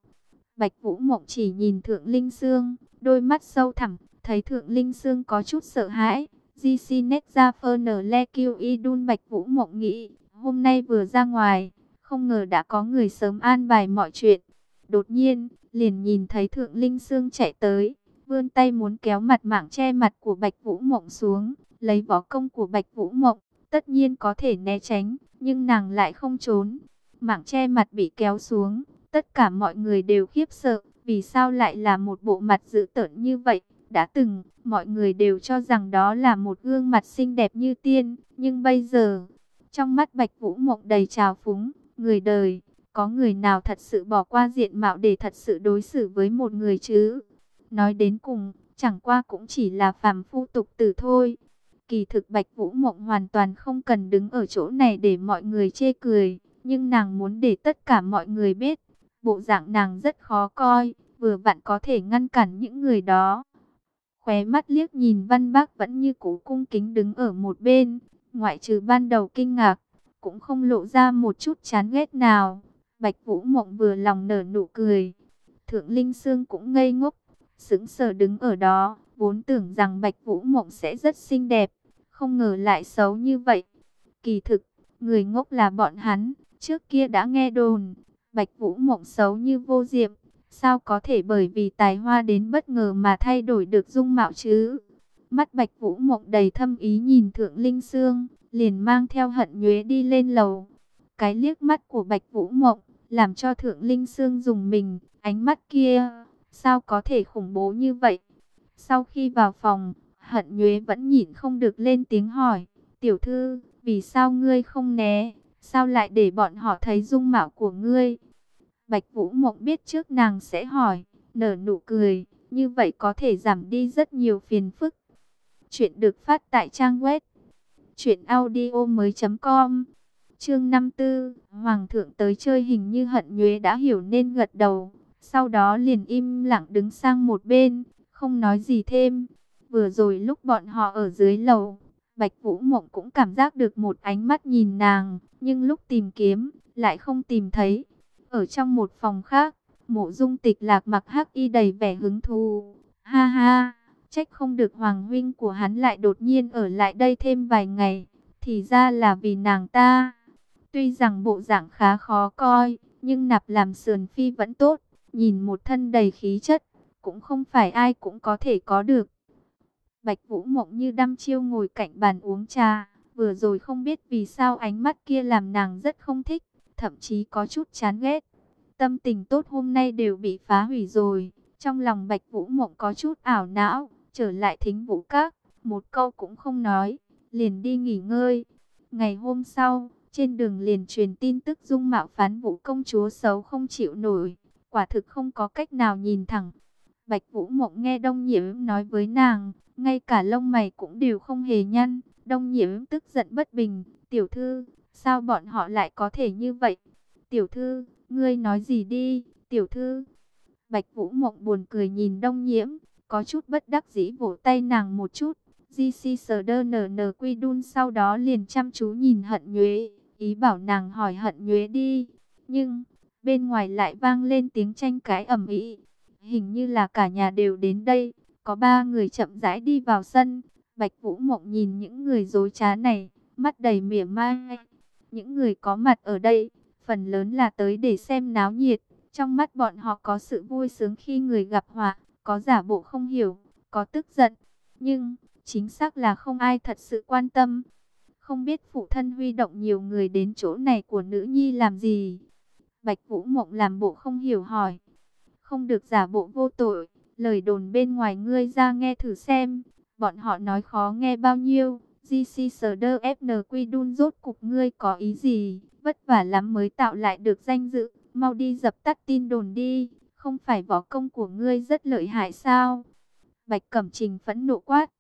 [SPEAKER 1] Bạch Vũ Mộng chỉ nhìn Thượng Linh Sương, đôi mắt sâu thẳm, thấy Thượng Linh Sương có chút sợ hãi, GC Net ra Fern Le Idun Bạch Vũ Mộng nghĩ, hôm nay vừa ra ngoài, không ngờ đã có người sớm an bài mọi chuyện. Đột nhiên, liền nhìn thấy Thượng Linh Sương chạy tới, vươn tay muốn kéo mặt mạng che mặt của Bạch Vũ Mộng xuống, lấy võ công của Bạch Vũ Mộng, tất nhiên có thể né tránh, nhưng nàng lại không trốn. Mạng che mặt bị kéo xuống, tất cả mọi người đều khiếp sợ, vì sao lại là một bộ mặt dữ tợn như vậy? Đã từng, mọi người đều cho rằng đó là một gương mặt xinh đẹp như tiên, nhưng bây giờ, trong mắt Bạch Vũ Mộng đầy trào phúng, người đời, có người nào thật sự bỏ qua diện mạo để thật sự đối xử với một người chứ? Nói đến cùng, chẳng qua cũng chỉ là phàm phu tục tử thôi. Kỳ thực Bạch Vũ Mộng hoàn toàn không cần đứng ở chỗ này để mọi người chê cười, nhưng nàng muốn để tất cả mọi người biết, bộ dạng nàng rất khó coi, vừa vặn có thể ngăn cản những người đó. Khóe mắt liếc nhìn Văn Bác vẫn như cũ cung kính đứng ở một bên, ngoại trừ ban đầu kinh ngạc, cũng không lộ ra một chút chán ghét nào. Bạch Vũ Mộng vừa lòng nở nụ cười. Thượng Linh Sương cũng ngây ngốc, sững sờ đứng ở đó, vốn tưởng rằng Bạch Vũ Mộng sẽ rất xinh đẹp, không ngờ lại xấu như vậy. Kỳ thực, người ngốc là bọn hắn, trước kia đã nghe đồn, Bạch Vũ Mộng xấu như vô diệm, sao có thể bởi vì tài hoa đến bất ngờ mà thay đổi được dung mạo chứ? Mắt Bạch Vũ Mộng đầy thâm ý nhìn Thượng Linh Sương, liền mang theo hận nhuế đi lên lầu. Cái liếc mắt của Bạch Vũ Mộng, làm cho Thượng Linh Sương dùng mình, ánh mắt kia, sao có thể khủng bố như vậy? Sau khi vào phòng, hận nhuế vẫn nhìn không được lên tiếng hỏi, tiểu thư, vì sao ngươi không né, sao lại để bọn họ thấy dung mạo của ngươi? Bạch Vũ Mộng biết trước nàng sẽ hỏi, nở nụ cười, như vậy có thể giảm đi rất nhiều phiền phức. Chuyện được phát tại trang web truyệnaudiomoi.com. Chương 54, Hoàng thượng tới chơi hình như hận nhuế đã hiểu nên gật đầu, sau đó liền im lặng đứng sang một bên, không nói gì thêm. Vừa rồi lúc bọn họ ở dưới lầu, Bạch Vũ Mộng cũng cảm giác được một ánh mắt nhìn nàng, nhưng lúc tìm kiếm, lại không tìm thấy. Ở trong một phòng khác, mộ dung tịch lạc mặc hắc y đầy vẻ hứng thú. Ha ha, trách không được hoàng huynh của hắn lại đột nhiên ở lại đây thêm vài ngày. Thì ra là vì nàng ta. Tuy rằng bộ dạng khá khó coi, nhưng nạp làm sườn phi vẫn tốt. Nhìn một thân đầy khí chất, cũng không phải ai cũng có thể có được. Bạch Vũ Mộng như đăm chiêu ngồi cạnh bàn uống trà, vừa rồi không biết vì sao ánh mắt kia làm nàng rất không thích, thậm chí có chút chán ghét. Tâm tình tốt hôm nay đều bị phá hủy rồi, trong lòng Bạch Vũ Mộng có chút ảo não, trở lại thính vũ các, một câu cũng không nói, liền đi nghỉ ngơi. Ngày hôm sau, trên đường liền truyền tin tức dung mạo phán vũ công chúa xấu không chịu nổi, quả thực không có cách nào nhìn thẳng. Bạch Vũ Mộng nghe Đông Nhiễm nói với nàng, ngay cả lông mày cũng đều không hề nhăn. Đông Nhiễm tức giận bất bình, tiểu thư, sao bọn họ lại có thể như vậy? Tiểu thư, ngươi nói gì đi, tiểu thư? Bạch Vũ Mộng buồn cười nhìn Đông Nhiễm, có chút bất đắc dĩ vỗ tay nàng một chút. GC Sờ Nờ Nờ quy đun sau đó liền chăm chú nhìn hận nhuế, ý bảo nàng hỏi hận nhuế đi. Nhưng, bên ngoài lại vang lên tiếng tranh cãi ầm ĩ. Hình như là cả nhà đều đến đây, có ba người chậm rãi đi vào sân. Bạch Vũ Mộng nhìn những người dối trá này, mắt đầy mỉa mai. Những người có mặt ở đây, phần lớn là tới để xem náo nhiệt. Trong mắt bọn họ có sự vui sướng khi người gặp họa, có giả bộ không hiểu, có tức giận. Nhưng, chính xác là không ai thật sự quan tâm. Không biết phụ thân huy động nhiều người đến chỗ này của nữ nhi làm gì. Bạch Vũ Mộng làm bộ không hiểu hỏi. Không được giả bộ vô tội, lời đồn bên ngoài ngươi ra nghe thử xem. Bọn họ nói khó nghe bao nhiêu. GC Fn Quy Đun rốt cục ngươi có ý gì? Vất vả lắm mới tạo lại được danh dự. Mau đi dập tắt tin đồn đi. Không phải võ công của ngươi rất lợi hại sao? Bạch Cẩm Trình phẫn nộ quát.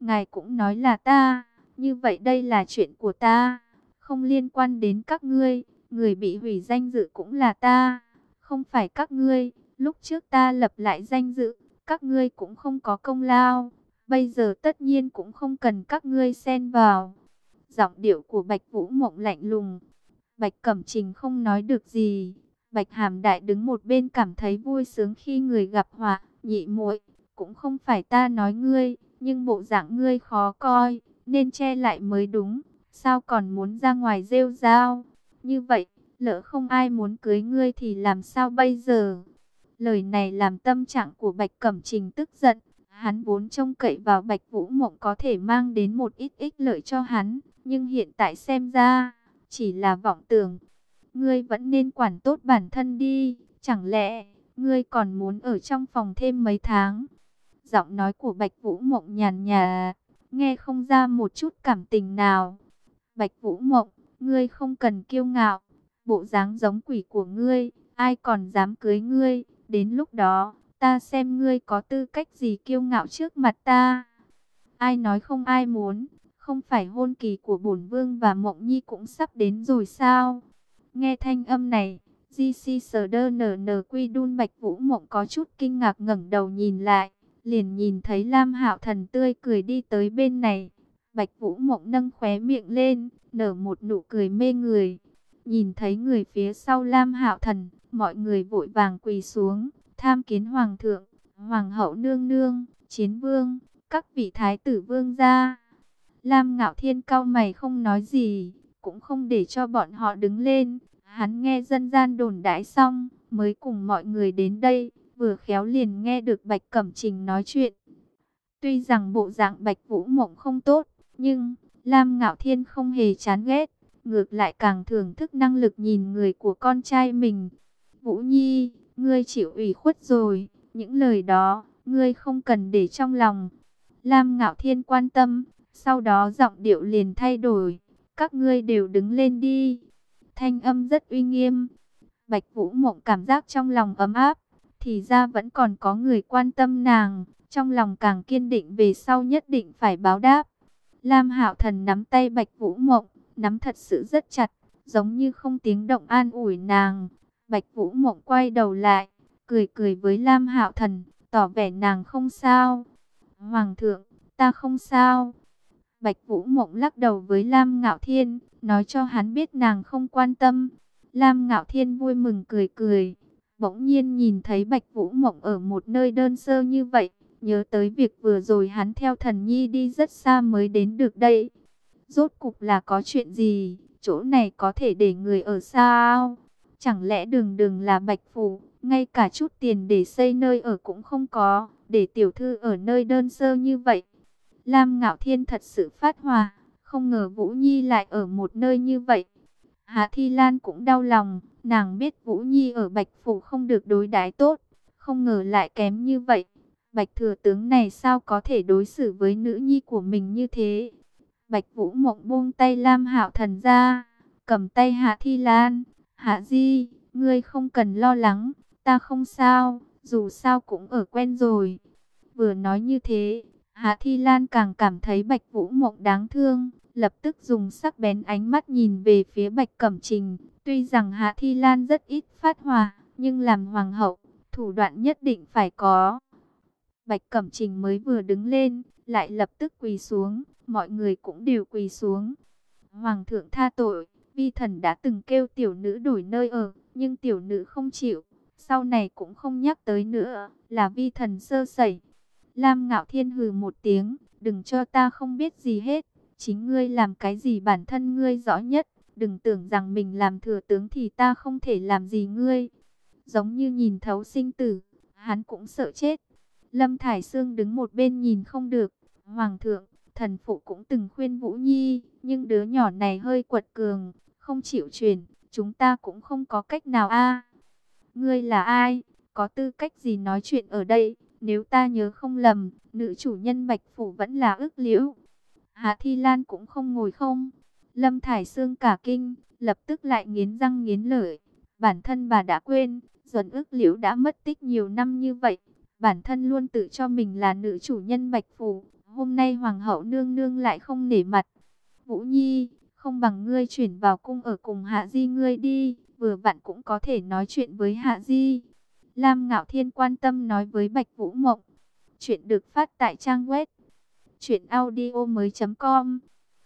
[SPEAKER 1] Ngài cũng nói là ta, như vậy đây là chuyện của ta, không liên quan đến các ngươi, người bị hủy danh dự cũng là ta, không phải các ngươi, lúc trước ta lập lại danh dự, các ngươi cũng không có công lao, bây giờ tất nhiên cũng không cần các ngươi xen vào. Giọng điệu của Bạch Vũ Mộng lạnh lùng, Bạch Cẩm Trình không nói được gì, Bạch Hàm Đại đứng một bên cảm thấy vui sướng khi người gặp họa, nhị muội, cũng không phải ta nói ngươi, nhưng bộ dạng ngươi khó coi, nên che lại mới đúng, sao còn muốn ra ngoài rêu rao. Như vậy, lỡ không ai muốn cưới ngươi thì làm sao bây giờ? Lời này làm tâm trạng của Bạch Cẩm Trình tức giận. Hắn vốn trông cậy vào Bạch Vũ Mộng có thể mang đến một ít ích lợi cho hắn. Nhưng hiện tại xem ra, chỉ là vọng tưởng. Ngươi vẫn nên quản tốt bản thân đi. Chẳng lẽ, ngươi còn muốn ở trong phòng thêm mấy tháng? Giọng nói của Bạch Vũ Mộng nhàn nhạt, nghe không ra một chút cảm tình nào. Bạch Vũ Mộng, ngươi không cần kiêu ngạo. Bộ dáng giống quỷ của ngươi, ai còn dám cưới ngươi? Đến lúc đó, ta xem ngươi có tư cách gì kiêu ngạo trước mặt ta. Ai nói không ai muốn, không phải hôn kỳ của bổn vương và mộng nhi cũng sắp đến rồi sao? Nghe thanh âm này, GC sờ đơ nở nở quy đun bạch vũ mộng có chút kinh ngạc ngẩng đầu nhìn lại, liền nhìn thấy Lam Hạo Thần tươi cười đi tới bên này. Bạch Vũ Mộng nâng khóe miệng lên, nở một nụ cười mê người. Nhìn thấy người phía sau Lam Hạo Thần, mọi người vội vàng quỳ xuống, tham kiến hoàng thượng, hoàng hậu nương nương, chiến vương, các vị thái tử vương gia. Lam Ngạo Thiên cao mày không nói gì, cũng không để cho bọn họ đứng lên. Hắn nghe dân gian đồn đãi xong, mới cùng mọi người đến đây, vừa khéo liền nghe được Bạch Cẩm Trình nói chuyện. Tuy rằng bộ dạng Bạch Vũ Mộng không tốt, nhưng Lam Ngạo Thiên không hề chán ghét, ngược lại càng thưởng thức năng lực nhìn người của con trai mình. Vũ Nhi, ngươi chịu ủy khuất rồi, những lời đó, ngươi không cần để trong lòng. Lam Ngạo Thiên quan tâm, sau đó giọng điệu liền thay đổi, các ngươi đều đứng lên đi. Thanh âm rất uy nghiêm. Bạch Vũ Mộng cảm giác trong lòng ấm áp, thì ra vẫn còn có người quan tâm nàng, trong lòng càng kiên định về sau nhất định phải báo đáp. Lam Hạo Thần nắm tay Bạch Vũ Mộng, nắm thật sự rất chặt, giống như không tiếng động an ủi nàng. Bạch Vũ Mộng quay đầu lại, cười cười với Lam Hạo Thần, tỏ vẻ nàng không sao. Hoàng thượng, ta không sao. Bạch Vũ Mộng lắc đầu với Lam Ngạo Thiên, nói cho hắn biết nàng không quan tâm. Lam Ngạo Thiên vui mừng cười cười, bỗng nhiên nhìn thấy Bạch Vũ Mộng ở một nơi đơn sơ như vậy, nhớ tới việc vừa rồi hắn theo thần nhi đi rất xa mới đến được đây. Rốt cục là có chuyện gì, chỗ này có thể để người ở sao? Chẳng lẽ đường đường là Bạch Phủ, ngay cả chút tiền để xây nơi ở cũng không có, để tiểu thư ở nơi đơn sơ như vậy. Lam Ngạo Thiên thật sự phát hòa, không ngờ Vũ Nhi lại ở một nơi như vậy. hà Thi Lan cũng đau lòng, nàng biết Vũ Nhi ở Bạch Phủ không được đối đãi tốt, không ngờ lại kém như vậy. Bạch thừa tướng này sao có thể đối xử với nữ nhi của mình như thế? Bạch Vũ Mộng buông tay Lam Hạo Thần ra, cầm tay Hạ Thi Lan, "Hạ Di, ngươi không cần lo lắng, ta không sao, dù sao cũng ở quen rồi." Vừa nói như thế, Hạ Thi Lan càng cảm thấy Bạch Vũ Mộng đáng thương, lập tức dùng sắc bén ánh mắt nhìn về phía Bạch Cẩm Trình. Tuy rằng Hạ Thi Lan rất ít phát hòa, nhưng làm hoàng hậu, thủ đoạn nhất định phải có. Bạch Cẩm Trình mới vừa đứng lên, lại lập tức quỳ xuống, mọi người cũng đều quỳ xuống. Hoàng thượng tha tội, vi thần đã từng kêu tiểu nữ đổi nơi ở, nhưng tiểu nữ không chịu, sau này cũng không nhắc tới nữa, là vi thần sơ sẩy. Lam Ngạo Thiên hừ một tiếng, đừng cho ta không biết gì hết, chính ngươi làm cái gì bản thân ngươi rõ nhất, đừng tưởng rằng mình làm thừa tướng thì ta không thể làm gì ngươi. Giống như nhìn thấu sinh tử, hắn cũng sợ chết. Lâm Thải Sương đứng một bên nhìn không được, Hoàng thượng, thần phụ cũng từng khuyên Vũ Nhi, nhưng đứa nhỏ này hơi quật cường, không chịu truyền, chúng ta cũng không có cách nào a. ngươi là ai? Có tư cách gì nói chuyện ở đây? Nếu ta nhớ không lầm, nữ chủ nhân Bạch Phủ vẫn là ước liễu. Hạ Thi Lan cũng không ngồi không. Lâm Thải Sương cả kinh, lập tức lại nghiến răng nghiến lợi. Bản thân bà đã quên, Duẩn ước liễu đã mất tích nhiều năm như vậy. Bản thân luôn tự cho mình là nữ chủ nhân Bạch Phủ. Hôm nay Hoàng hậu nương nương lại không nể mặt. Vũ Nhi, không bằng ngươi chuyển vào cung ở cùng Hạ Di ngươi đi. Vừa vặn cũng có thể nói chuyện với Hạ Di. Lam Ngạo Thiên quan tâm nói với Bạch Vũ Mộng. Chuyện được phát tại trang web truyệnaudiomoi.com.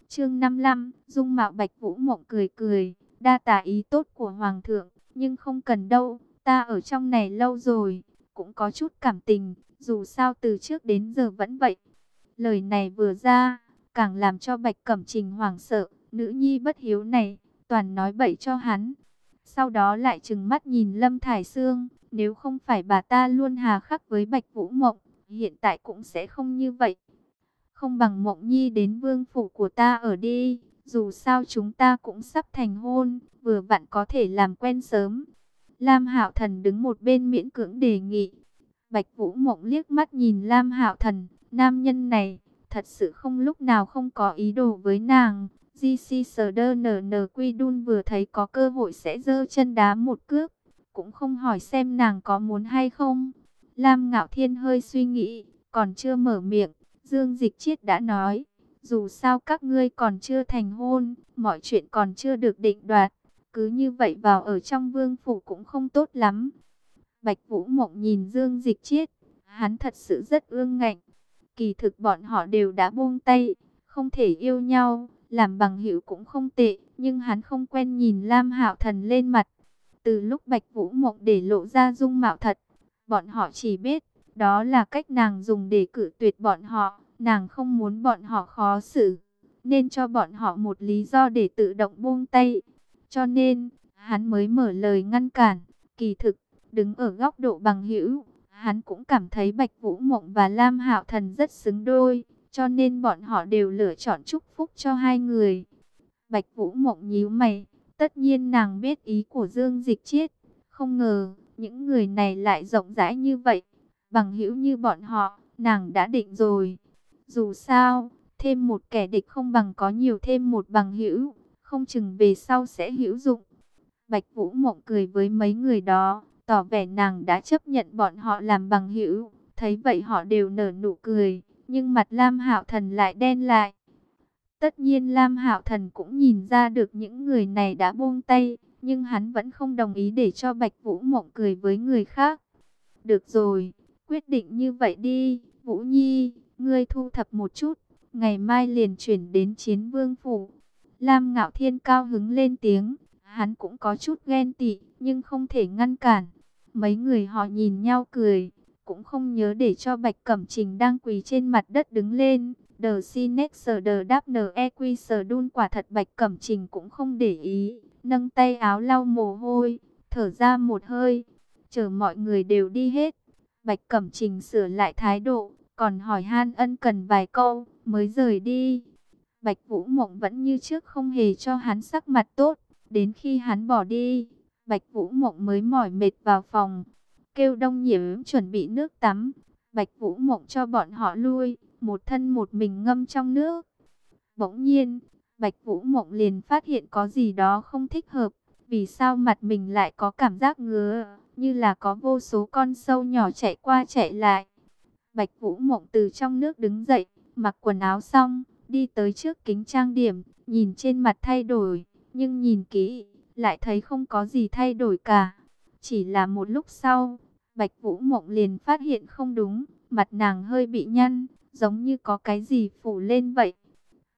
[SPEAKER 1] Chương 55, Dung mạo Bạch Vũ Mộng cười cười, đa tả ý tốt của hoàng thượng, nhưng không cần đâu, ta ở trong này lâu rồi, cũng có chút cảm tình, dù sao từ trước đến giờ vẫn vậy. Lời này vừa ra, càng làm cho Bạch Cẩm Trình hoảng sợ, nữ nhi bất hiếu này, toàn nói bậy cho hắn. Sau đó lại trừng mắt nhìn Lâm Thải Sương, nếu không phải bà ta luôn hà khắc với Bạch Vũ Mộng, hiện tại cũng sẽ không như vậy. Không bằng Mộng Nhi đến vương phủ của ta ở đi, dù sao chúng ta cũng sắp thành hôn, vừa vặn có thể làm quen sớm. Lam Hạo Thần đứng một bên miễn cưỡng đề nghị. Bạch Vũ Mộng liếc mắt nhìn Lam Hạo Thần, nam nhân này thật sự không lúc nào không có ý đồ với nàng. GC Serdern Quy Đun vừa thấy có cơ hội sẽ dơ chân đá một cước, cũng không hỏi xem nàng có muốn hay không. Lam Ngạo Thiên hơi suy nghĩ, còn chưa mở miệng, Dương Dịch Chiết đã nói, dù sao các ngươi còn chưa thành hôn, mọi chuyện còn chưa được định đoạt, cứ như vậy vào ở trong vương phủ cũng không tốt lắm. Bạch Vũ Mộng nhìn Dương Dịch Chiết, hắn thật sự rất ương ngạnh. Kỳ thực bọn họ đều đã buông tay, không thể yêu nhau, làm bằng hữu cũng không tệ, nhưng hắn không quen nhìn Lam Hạo Thần lên mặt. Từ lúc Bạch Vũ Mộng để lộ ra dung mạo thật, bọn họ chỉ biết, đó là cách nàng dùng để cử tuyệt bọn họ, nàng không muốn bọn họ khó xử, nên cho bọn họ một lý do để tự động buông tay. Cho nên, hắn mới mở lời ngăn cản, kỳ thực, đứng ở góc độ bằng hữu, hắn cũng cảm thấy Bạch Vũ Mộng và Lam Hạo Thần rất xứng đôi, cho nên bọn họ đều lựa chọn chúc phúc cho hai người. Bạch Vũ Mộng nhíu mày, tất nhiên nàng biết ý của Dương Dịch Chiết, không ngờ những người này lại rộng rãi như vậy, bằng hữu như bọn họ, nàng đã định rồi. Dù sao, thêm một kẻ địch không bằng có nhiều thêm một bằng hữu, không chừng về sau sẽ hữu dụng. Bạch Vũ Mộng cười với mấy người đó, tỏ vẻ nàng đã chấp nhận bọn họ làm bằng hữu. Thấy vậy họ đều nở nụ cười, nhưng mặt Lam Hạo Thần lại đen lại. Tất nhiên Lam Hạo Thần cũng nhìn ra được những người này đã buông tay, nhưng hắn vẫn không đồng ý để cho Bạch Vũ Mộng cười với người khác. Được rồi, quyết định như vậy đi, Vũ Nhi, ngươi thu thập một chút, ngày mai liền chuyển đến chiến vương phủ. Lam Ngạo Thiên cao hứng lên tiếng, hắn cũng có chút ghen tị, nhưng không thể ngăn cản. Mấy người họ nhìn nhau cười, cũng không nhớ để cho Bạch Cẩm Trình đang quỳ trên mặt đất đứng lên. The Sinex The Đáp N.E.Q. Sờ đun quả thật Bạch Cẩm Trình cũng không để ý, nâng tay áo lau mồ hôi, thở ra một hơi, chờ mọi người đều đi hết. Bạch Cẩm Trình sửa lại thái độ, còn hỏi han ân cần vài câu, mới rời đi. Bạch Vũ Mộng vẫn như trước không hề cho hắn sắc mặt tốt, đến khi hắn bỏ đi, Bạch Vũ Mộng mới mỏi mệt vào phòng, kêu đông nhiễm chuẩn bị nước tắm. Bạch Vũ Mộng cho bọn họ lui, một thân một mình ngâm trong nước. Bỗng nhiên, Bạch Vũ Mộng liền phát hiện có gì đó không thích hợp. Vì sao mặt mình lại có cảm giác ngứa, như là có vô số con sâu nhỏ chạy qua chạy lại. Bạch Vũ Mộng từ trong nước đứng dậy, mặc quần áo xong, đi tới trước kính trang điểm, nhìn trên mặt thay đổi, nhưng nhìn kỹ, lại thấy không có gì thay đổi cả. Chỉ là một lúc sau, Bạch Vũ Mộng liền phát hiện không đúng, mặt nàng hơi bị nhăn, giống như có cái gì phủ lên vậy.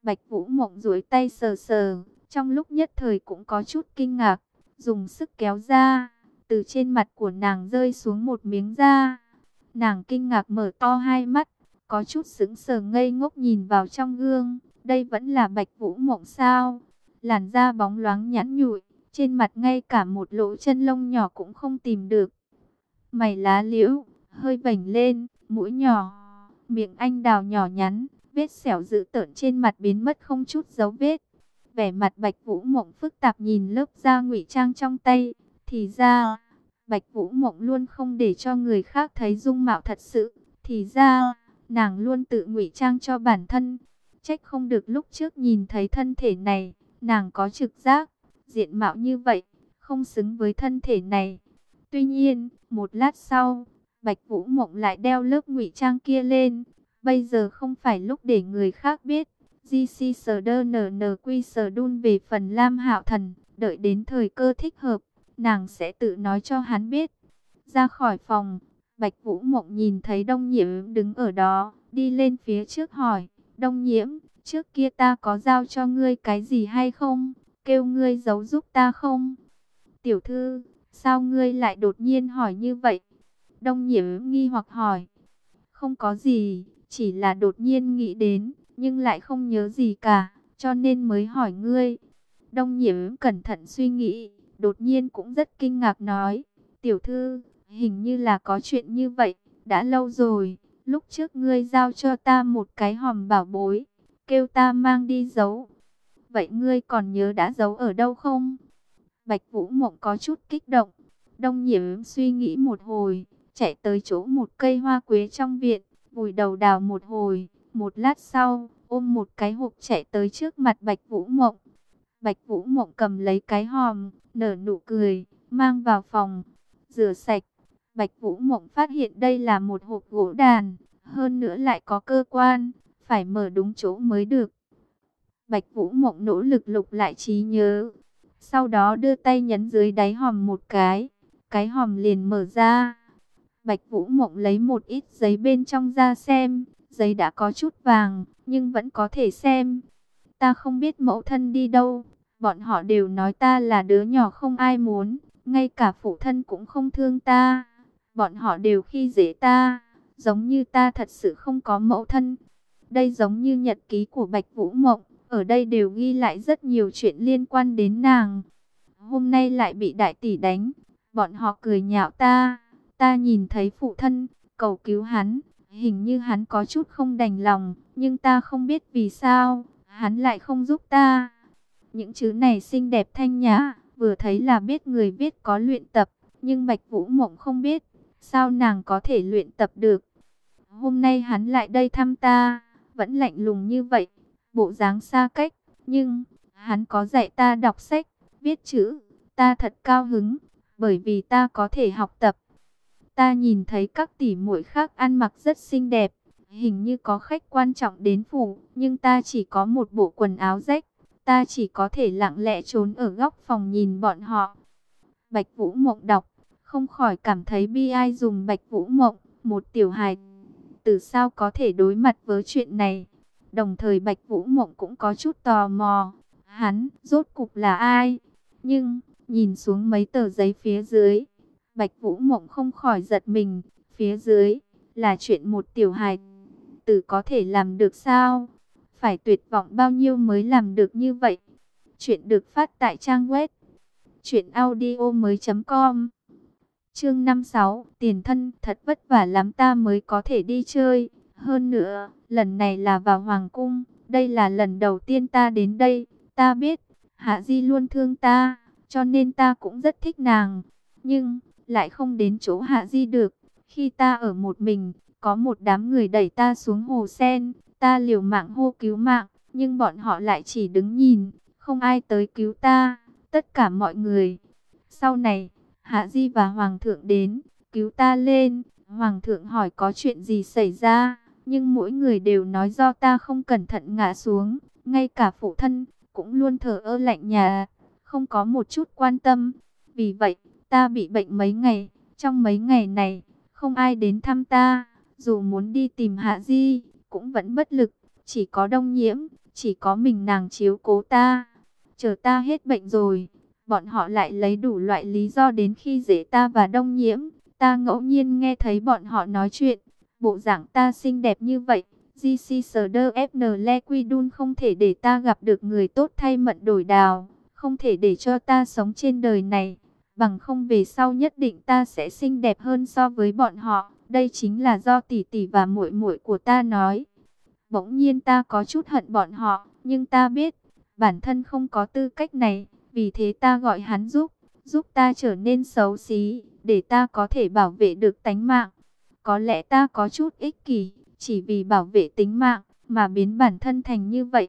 [SPEAKER 1] Bạch Vũ Mộng duỗi tay sờ sờ, trong lúc nhất thời cũng có chút kinh ngạc, dùng sức kéo ra, từ trên mặt của nàng rơi xuống một miếng da. Nàng kinh ngạc mở to hai mắt, có chút sững sờ ngây ngốc nhìn vào trong gương, đây vẫn là Bạch Vũ Mộng sao? Làn da bóng loáng nhẵn nhụi, trên mặt ngay cả một lỗ chân lông nhỏ cũng không tìm được. Mày lá liễu, hơi vảnh lên, mũi nhỏ, miệng anh đào nhỏ nhắn, vết sẹo dữ tợn trên mặt biến mất không chút dấu vết. Vẻ mặt Bạch Vũ Mộng phức tạp nhìn lớp da ngụy trang trong tay, thì ra, Bạch Vũ Mộng luôn không để cho người khác thấy dung mạo thật sự, thì ra, nàng luôn tự ngụy trang cho bản thân. Trách không được lúc trước nhìn thấy thân thể này, nàng có trực giác, diện mạo như vậy, không xứng với thân thể này. Tuy nhiên, một lát sau, Bạch Vũ Mộng lại đeo lớp ngụy trang kia lên. Bây giờ không phải lúc để người khác biết. GC Serdernq đun về phần Lam Hạo Thần, đợi đến thời cơ thích hợp, nàng sẽ tự nói cho hắn biết. Ra khỏi phòng, Bạch Vũ Mộng nhìn thấy Đông Nhiễm đứng ở đó, đi lên phía trước hỏi, Đông Nhiễm, trước kia ta có giao cho ngươi cái gì hay không, kêu ngươi giấu giúp ta không? Tiểu thư, Sao ngươi lại đột nhiên hỏi như vậy? Đông nhiễm nghi hoặc hỏi. Không có gì, chỉ là đột nhiên nghĩ đến, nhưng lại không nhớ gì cả, cho nên mới hỏi ngươi. Đông nhiễm cẩn thận suy nghĩ, đột nhiên cũng rất kinh ngạc nói, tiểu thư, hình như là có chuyện như vậy, đã lâu rồi, lúc trước ngươi giao cho ta một cái hòm bảo bối, kêu ta mang đi giấu. Vậy ngươi còn nhớ đã giấu ở đâu không? Bạch Vũ Mộng có chút kích động, đông nhiễm suy nghĩ một hồi, chạy tới chỗ một cây hoa quế trong viện, vùi đầu đào một hồi, một lát sau, ôm một cái hộp chạy tới trước mặt Bạch Vũ Mộng. Bạch Vũ Mộng cầm lấy cái hòm, nở nụ cười, mang vào phòng, rửa sạch. Bạch Vũ Mộng phát hiện đây là một hộp gỗ đàn, hơn nữa lại có cơ quan, phải mở đúng chỗ mới được. Bạch Vũ Mộng nỗ lực lục lại trí nhớ, sau đó đưa tay nhấn dưới đáy hòm một cái, cái hòm liền mở ra. Bạch Vũ Mộng lấy một ít giấy bên trong ra xem, giấy đã có chút vàng, nhưng vẫn có thể xem. Ta không biết mẫu thân đi đâu, bọn họ đều nói ta là đứa nhỏ không ai muốn, ngay cả phụ thân cũng không thương ta. Bọn họ đều khi dễ ta, giống như ta thật sự không có mẫu thân. Đây giống như nhật ký của Bạch Vũ Mộng, ở đây đều ghi lại rất nhiều chuyện liên quan đến nàng. Hôm nay lại bị đại tỷ đánh, bọn họ cười nhạo ta, ta nhìn thấy phụ thân, cầu cứu hắn, hình như hắn có chút không đành lòng, nhưng ta không biết vì sao, hắn lại không giúp ta. Những chữ này xinh đẹp thanh nhã, vừa thấy là biết người viết có luyện tập, nhưng Bạch Vũ Mộng không biết, sao nàng có thể luyện tập được. Hôm nay hắn lại đây thăm ta, vẫn lạnh lùng như vậy, bộ dáng xa cách, nhưng hắn có dạy ta đọc sách, viết chữ, ta thật cao hứng, bởi vì ta có thể học tập. Ta nhìn thấy các tỷ muội khác ăn mặc rất xinh đẹp, hình như có khách quan trọng đến phủ, nhưng ta chỉ có một bộ quần áo rách, ta chỉ có thể lặng lẽ trốn ở góc phòng nhìn bọn họ. Bạch Vũ Mộng đọc, không khỏi cảm thấy bi ai dùng Bạch Vũ Mộng, một tiểu hài. Từ sao có thể đối mặt với chuyện này? Đồng thời Bạch Vũ Mộng cũng có chút tò mò. Hắn, rốt cục là ai? Nhưng, nhìn xuống mấy tờ giấy phía dưới. Bạch Vũ Mộng không khỏi giật mình. Phía dưới, là chuyện một tiểu hài tử có thể làm được sao? Phải tuyệt vọng bao nhiêu mới làm được như vậy? Chuyện được phát tại trang web chuyện audio mới.com Chương 56 Tiền thân thật vất vả lắm ta mới có thể đi chơi. Hơn nữa, lần này là vào Hoàng Cung. Đây là lần đầu tiên ta đến đây. Ta biết, Hạ Di luôn thương ta, cho nên ta cũng rất thích nàng. Nhưng, lại không đến chỗ Hạ Di được. Khi ta ở một mình, có một đám người đẩy ta xuống hồ sen. Ta liều mạng hô cứu mạng, nhưng bọn họ lại chỉ đứng nhìn, không ai tới cứu ta. Tất cả mọi người. Sau này, Hạ Di và Hoàng thượng đến, cứu ta lên. Hoàng thượng hỏi có chuyện gì xảy ra, nhưng mỗi người đều nói do ta không cẩn thận ngã xuống. Ngay cả phụ thân, cũng luôn thở ơ lạnh nhà, không có một chút quan tâm. Vì vậy, ta bị bệnh mấy ngày, trong mấy ngày này, không ai đến thăm ta. Dù muốn đi tìm Hạ Di, cũng vẫn bất lực, chỉ có đông nhiễm, chỉ có mình nàng chiếu cố ta. Chờ ta hết bệnh rồi, bọn họ lại lấy đủ loại lý do đến khi dễ ta và đông nhiễm. Ta ngẫu nhiên nghe thấy bọn họ nói chuyện, bộ dạng ta xinh đẹp như vậy. GC Sờ FN Le Quy Đun không thể để ta gặp được người tốt thay mận đổi đào, không thể để cho ta sống trên đời này. Bằng không về sau nhất định ta sẽ xinh đẹp hơn so với bọn họ. Đây chính là do tỷ tỷ và muội muội của ta nói. Bỗng nhiên ta có chút hận bọn họ, nhưng ta biết, bản thân không có tư cách này. Vì thế ta gọi hắn giúp, giúp ta trở nên xấu xí, để ta có thể bảo vệ được tánh mạng. Có lẽ ta có chút ích kỷ, chỉ vì bảo vệ tính mạng, mà biến bản thân thành như vậy.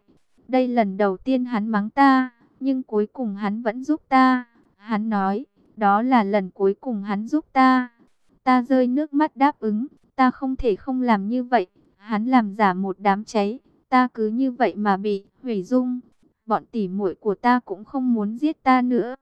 [SPEAKER 1] Đây lần đầu tiên hắn mắng ta, nhưng cuối cùng hắn vẫn giúp ta. Hắn nói, đó là lần cuối cùng hắn giúp ta. Ta rơi nước mắt đáp ứng, ta không thể không làm như vậy. Hắn làm giả một đám cháy, ta cứ như vậy mà bị hủy dung bọn tỉ muội của ta cũng không muốn giết ta nữa.